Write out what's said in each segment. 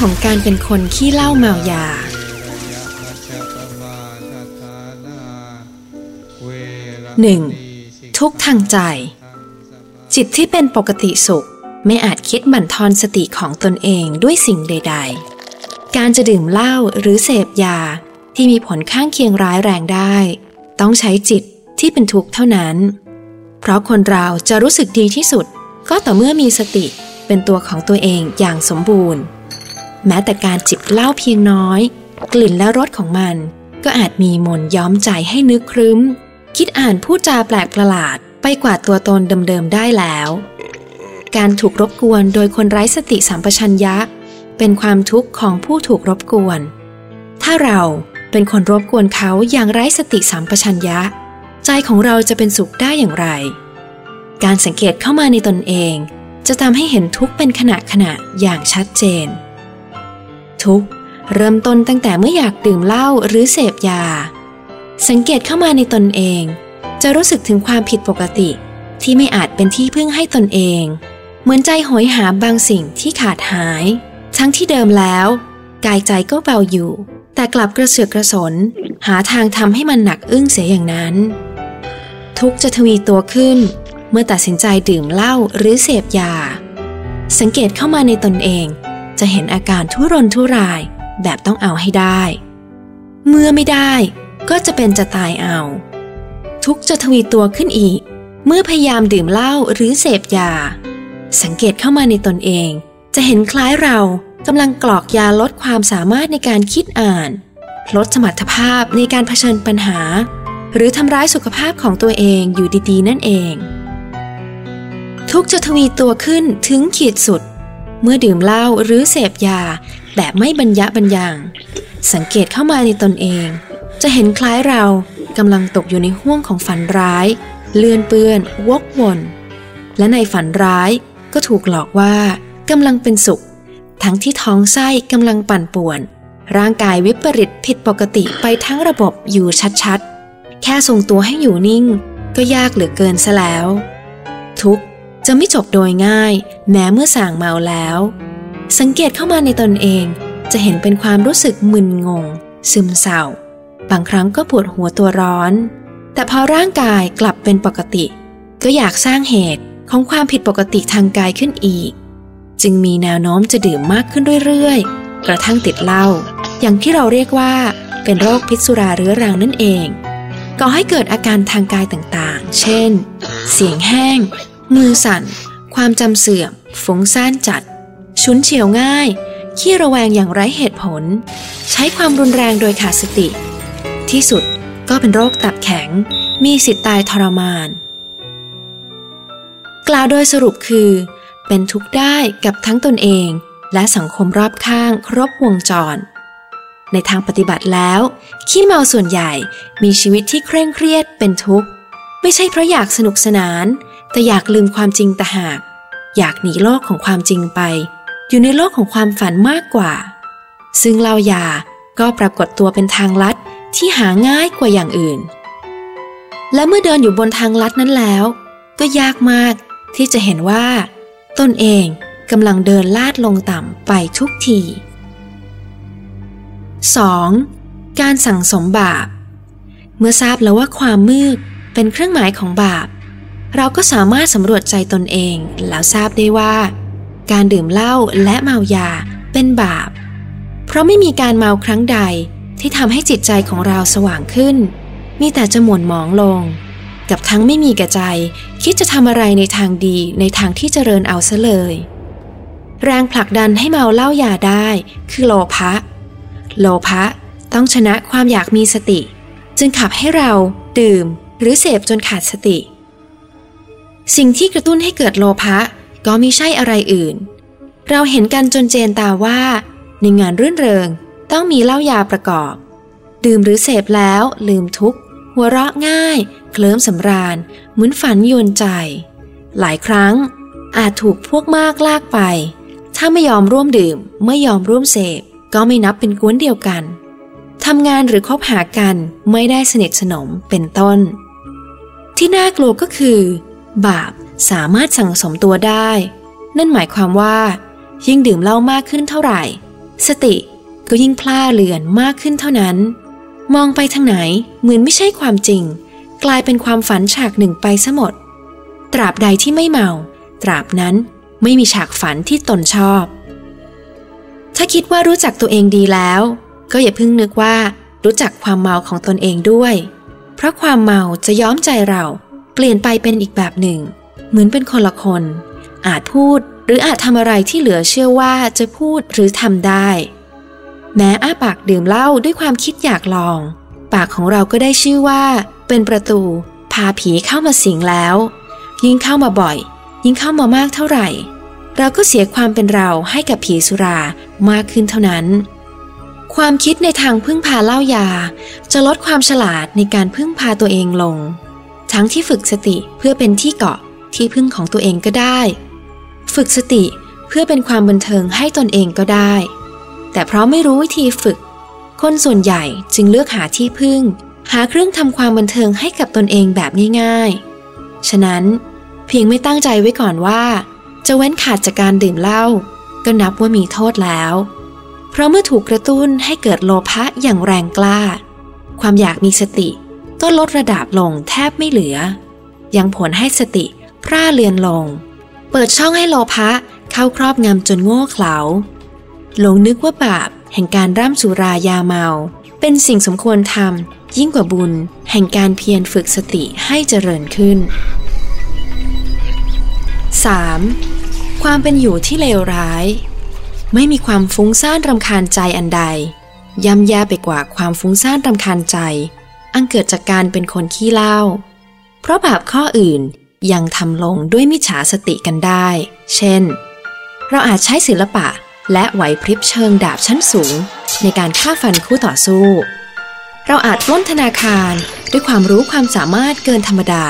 ของการเป็นคนขี้เหล้าเมายาหนึ่งทุกทางใจ จิตที่เป็นปกติสุข ไม่อาจคิดบั่นทอนสติของตนเองด้วยสิ่งใด ๆ การจะดื่มเหล้าหรือเสพยาที่มีผลข้างเคียงร้ายแรงได้ ต้องใช้จิตที่เป็นทุกข์เท่านั้น เพราะคนเราจะรู้สึกดีที่สุด ก็ต่อเมื่อมีสติเป็นตัวของตัวเองอย่างสมบูรณ์ แม้แต่การจิบเหล้าเพียงน้อย กลิ่นและรสของมัน ก็อาจมีมนย้อมใจให้นึกครึ้ม คิดอ่านพูดจาแปลกประหลาดไปกว่าตัวตนเดิมๆได้แล้ว การถูกรบกวนโดยคนไร้สติสัมปชัญญะ เป็นความทุกข์ของผู้ถูกรบกวน ถ้าเราเป็นคนรบกวนเขาอย่างไร้สติสัมปชัญญะ ใจของเราจะเป็นสุขได้อย่างไร การสังเกตเข้ามาในตนเอง จะทำให้เห็นทุกข์เป็นขณะขณะอย่างชัดเจน ทุกข์ เริ่มต้นตั้งแต่เมื่ออยากดื่มเหล้าหรือเสพยา สังเกตเข้ามาในตนเอง จะรู้สึกถึงความผิดปกติ ที่ไม่อาจเป็นที่พึ่งให้ตนเอง เหมือนใจหอยหาบางสิ่งที่ขาดหาย ทั้งที่เดิมแล้ว กายใจก็เบาอยู่ แต่กลับกระเสือกกระสน หาทางทำให้มันหนักอึ้งเสียอย่างนั้น ทุกจะทวีตัวขึ้น เมื่อตัดสินใจดื่มเหล้าหรือเสพยา สังเกตเข้ามาในตนเอง จะเห็นอาการทุรนทุรายแบบต้องเอาให้ได้ เมื่อไม่ได้ก็จะเป็นจะตายเอา ทุกจะทวีตัวขึ้นอีก เมื่อพยายามดื่มเหล้าหรือเสพยา สังเกตเข้ามาในตนเอง จะเห็นคล้ายเรากำลังกรอกยาลดความสามารถในการคิดอ่าน ลดสมรรถภาพในการเผชิญปัญหา หรือทำร้ายสุขภาพของตัวเองอยู่ดีๆ นั่นเอง ทุกจะทวีตัวขึ้นถึงขีดสุด เมื่อดื่มเหล้าหรือเสพยา แบบไม่บรรยะบรรยัง สังเกตเข้ามาในตนเอง จะเห็นคล้ายเรากำลังตกอยู่ในห้วงของฝันร้าย เลื่อนเปื้อน วกวน และในฝันร้ายก็ถูกหลอกว่ากำลังเป็นสุข ทั้งที่ท้องไส้กำลังปั่นป่วน ร่างกายวิปริตผิดปกติไปทั้งระบบอยู่ชัดๆ แค่ทรงตัวให้อยู่นิ่ง ก็ยากเหลือเกินซะแล้ว ทุกข์ จะไม่จบโดยง่าย แม้เมื่อส่างเมาแล้ว สังเกตเข้ามาในตนเอง จะเห็นเป็นความรู้สึกมึนงง ซึมเศร้า บางครั้งก็ปวดหัวตัวร้อน แต่พอร่างกายกลับเป็นปกติ ก็อยากสร้างเหตุของความผิดปกติทางกายขึ้นอีก จึงมีแนวโน้มจะดื่มมากขึ้นเรื่อยๆ กระทั่งติดเหล้าอย่างที่เราเรียกว่า เป็นโรคพิษสุราเรื้อรังนั่นเองก่อให้เกิดอาการทางกายต่างๆ เช่น เสียงแห้ง มือสั่น ความจำเสื่อมฟุ้งซ่านจัด ชุนเฉียวง่าย ขี้ระแวงอย่างไร้เหตุผล ใช้ความรุนแรงโดยขาดสติ ที่สุดก็เป็นโรคตับแข็ง มีสิทธิ์ตายทรมาน กล่าวโดยสรุปคือ เป็นทุกข์ได้กับทั้งตนเอง และสังคมรอบข้างครบวงจรในทางปฏิบัติแล้ว ขี้เมาส่วนใหญ่มีชีวิตที่เคร่งเครียดเป็นทุกข์ ไม่ใช่เพราะอยากสนุกสนาน แต่อยากลืมความจริงต่หาก อยากหนีโลกของความจริงไป อยู่ในโลกของความฝันมากกว่า ซึ่งเหล้ายาก็ปรากฏตัวเป็นทางลัดที่หาง่ายกว่าอย่างอื่น และเมื่อเดินอยู่บนทางลัดนั้นแล้ว ก็ยากมากที่จะเห็นว่า ตนเองกำลังเดินลาดลงต่ำไปทุกที 2. การสั่งสมบาป เมื่อทราบแล้วว่าความมืดเป็นเครื่องหมายของบาป เราก็สามารถสำรวจใจตนเอง แล้วทราบได้ว่า การดื่มเหล้าและเมายาเป็นบาป เพราะไม่มีการเมาครั้งใดที่ทำให้จิตใจของเราสว่างขึ้น มีแต่จะหม่นหมองลง กับทั้งไม่มีแก่ใจ คิดจะทำอะไรในทางดีในทางที่เจริญเอาซะเลย แรงผลักดันให้เมาเหล้ายาได้ คือโลภะโลภะต้องชนะความอยากมีสติ จึงขับให้เราดื่มหรือเสพจนขาดสติ สิ่งที่กระตุ้นให้เกิดโลภะก็มิใช่อะไรอื่น เราเห็นกันจนเจนตาว่า ในงานรื่นเริงต้องมีเหล้ายาประกอบ ดื่มหรือเสพแล้ว ลืมทุกข์ หัวเราะง่าย เคลิ้มสำราญ เหมือนฝันยวนใจ หลายครั้งอาจถูกพวกมากลากไป ถ้าไม่ยอมร่วมดื่ม ไม่ยอมร่วมเสพ ก็ไม่นับเป็นกวนเดียวกันทำงานหรือคบหากันไม่ได้สนิทสนมเป็นต้น ที่น่ากลัวก็คือ บาปสามารถสั่งสมตัวได้ นั่นหมายความว่า ยิ่งดื่มเหล้ามากขึ้นเท่าไหร่ สติก็ยิ่งพล่าเลือนมากขึ้นเท่านั้น มองไปทางไหนเหมือนไม่ใช่ความจริง กลายเป็นความฝันฉากหนึ่งไปซะหมด ตราบใดที่ไม่เมา ตราบนั้นไม่มีฉากฝันที่ตนชอบ ถ้าคิดว่ารู้จักตัวเองดีแล้ว ก็อย่าเพิ่งนึกว่ารู้จักความเมาของตนเองด้วย เพราะความเมาจะย้อมใจเรา ลี่ยนไปเป็นอีกแบบหนึ่ง เหมือนเป็นคนละคน อาจพูดหรืออาจทำอะไรที่เหลือเชื่อว่าจะพูดหรือทำได้ แม้อ้าปากดื่มเหล้าด้วยความคิดอยากลอง ปากของเราก็ได้ชื่อว่า เป็นประตู พาผีเข้ามาสิงแล้ว ยิ่งเข้ามาบ่อย ยิ่งเข้ามามากเท่าไหร่ เราก็เสียความเป็นเราให้กับผีสุรามากขึ้นเท่านั้น ความคิดในทางพึ่งพาเหล่ายา จะลดความฉลาดในการพึ่งพาตัวเองลง ทั้งที่ฝึกสติเพื่อเป็นที่เกาะที่พึ่งของตัวเองก็ได้ ฝึกสติเพื่อเป็นความบันเทิงให้ตนเองก็ได้ แต่เพราะไม่รู้วิธีฝึก คนส่วนใหญ่จึงเลือกหาที่พึ่ง หาเครื่องทำความบันเทิงให้กับตนเองแบบง่าย ๆ ฉะนั้นเพียงไม่ตั้งใจไว้ก่อนว่า จะเว้นขาดจากการดื่มเหล้าก็นับว่ามีโทษแล้ว เพราะเมื่อถูกกระตุ้นให้เกิดโลภะอย่างแรงกล้า ความอยากมีสติ ก็ลดระดับลงแทบไม่เหลือ ยังผลให้สติพร่าเลือนลง เปิดช่องให้โลภะเข้าครอบงำจนโง่เขลาหลงนึกว่าบาปแห่งการร่ำสุรายาเมา เป็นสิ่งสมควรทำยิ่งกว่าบุญ แห่งการเพียรฝึกสติให้เจริญขึ้น 3. ความเป็นอยู่ที่เลวร้าย ไม่มีความฟุ้งซ่านรำคาญใจอันใดย่ำแย่ไปกว่าความฟุ้งซ่านรำคาญใจ อันเกิดจากการเป็นคนขี้เล่า เพราะบาปข้ออื่นยังทำลงด้วยมิจฉาสติกันได้ เช่น เราอาจใช้ศิลปะและไหวพริบเชิงดาบชั้นสูง ในการฆ่าฟันคู่ต่อสู้ เราอาจล้นธนาคารด้วยความรู้ความสามารถเกินธรรมดา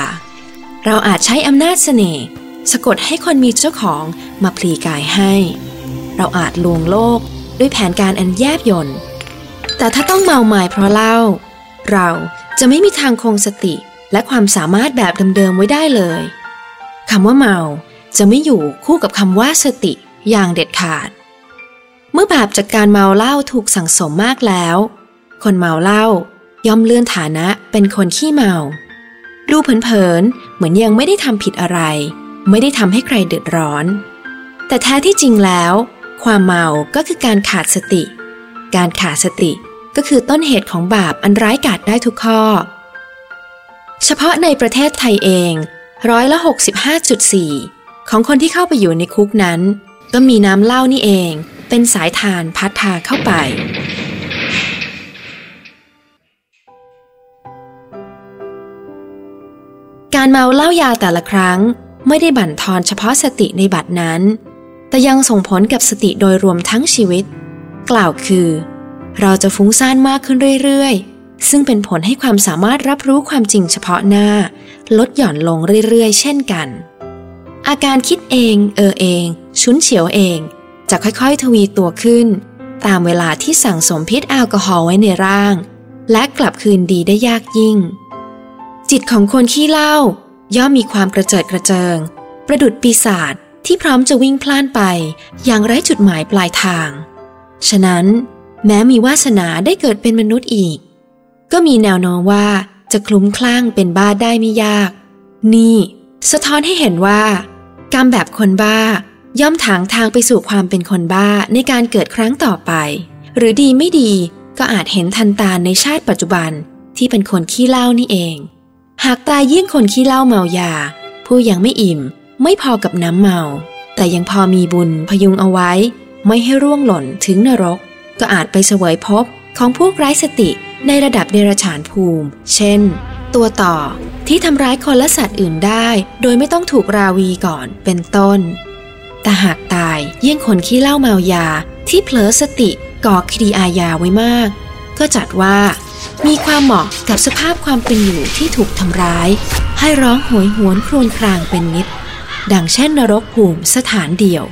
เราอาจใช้อำนาจเสน่ห์สะกดให้คนมีเจ้าของมาพลีกายให้ เราอาจลวงโลกด้วยแผนการอันแยบยนต์แต่ถ้าต้องเมาหมายเพราะเล่า เราจะไม่มีทางคงสติและความสามารถแบบเดิมๆไว้ได้เลยคำว่าเมาจะไม่อยู่คู่กับคำว่าสติอย่างเด็ดขาด เมื่อบาปจากการเมาเหล้าถูกสั่งสมมากแล้ว คนเมาเหล้าย่อมเลื่อนฐานะเป็นคนขี้เมา ดูเผินๆเหมือนยังไม่ได้ทำผิดอะไร ไม่ได้ทำให้ใครเดือดร้อน แต่แท้ที่จริงแล้ว ความเมาก็คือการขาดสติ การขาดสติ ก็คือต้นเหตุของบาปอันร้ายกาจได้ทุกข้อ เฉพาะในประเทศไทยเองร้อยละ65.4 ของคนที่เข้าไปอยู่ในคุกนั้น ก็มีน้ำเหล้านี่เอง เป็นสายทานพัดทาเข้าไปการเมาเหล้ายาแต่ละครั้งไม่ได้บั่นทอนเฉพาะสติในบัดนั้น แต่ยังส่งผลกับสติโดยรวมทั้งชีวิต กล่าวคือ เราจะฟุ้งซ่านมากขึ้นเรื่อยๆ ซึ่งเป็นผลให้ความสามารถรับรู้ความจริงเฉพาะหน้า ลดหย่อนลงเรื่อยๆ เช่นกัน อาการคิดเอง เออเอง ชุนเฉียวเอง จะค่อยๆ ทวีตัวขึ้น ตามเวลาที่สั่งสมพิษแอลกอฮอล์ไว้ในร่าง และกลับคืนดีได้ยากยิ่ง จิตของคนขี้เหล้าย่อมมีความกระเจิดกระเจิง ประดุดปีศาจที่พร้อมจะวิ่งพล่านไป อย่างไร้จุดหมายปลายทาง ฉะนั้น แม้มีวาสนาได้เกิดเป็นมนุษย์อีก ก็มีแนวโน้มว่าจะคลุ้มคลั่งเป็นบ้าได้ไม่ยาก นี่ สะท้อนให้เห็นว่า กรรมแบบคนบ้าย่อมถางทางไปสู่ความเป็นคนบ้าในการเกิดครั้งต่อไป หรือดีไม่ดีก็อาจเห็นทันตาในชาติปัจจุบันที่เป็นคนขี้เล่านี่เอง หากตายยิ่งคนขี้เล่าเมายา ผู้ยังไม่อิ่ม ไม่พอกับน้ำเมา แต่ยังพอมีบุญพยุงเอาไว้ ไม่ให้ร่วงหล่นถึงนรก ก็อาจไปเสวยพบของพวกไร้สติในระดับเดรัจฉานภูมิ เช่น ตัวต่อที่ทำร้ายคนและสัตว์อื่นได้ โดยไม่ต้องถูกราวีก่อนเป็นต้น แต่หากตายเยี่ยงคนขี้เล้าเมายาที่เผลอสติก่อคดีอาญาไว้มาก ก็จัดว่า มีความเหมาะกับสภาพความเป็นอยู่ที่ถูกทำร้าย ให้ร้องโหยหวนครวญครางเป็นนิด ดังเช่นนรกภูมิสถานเดียว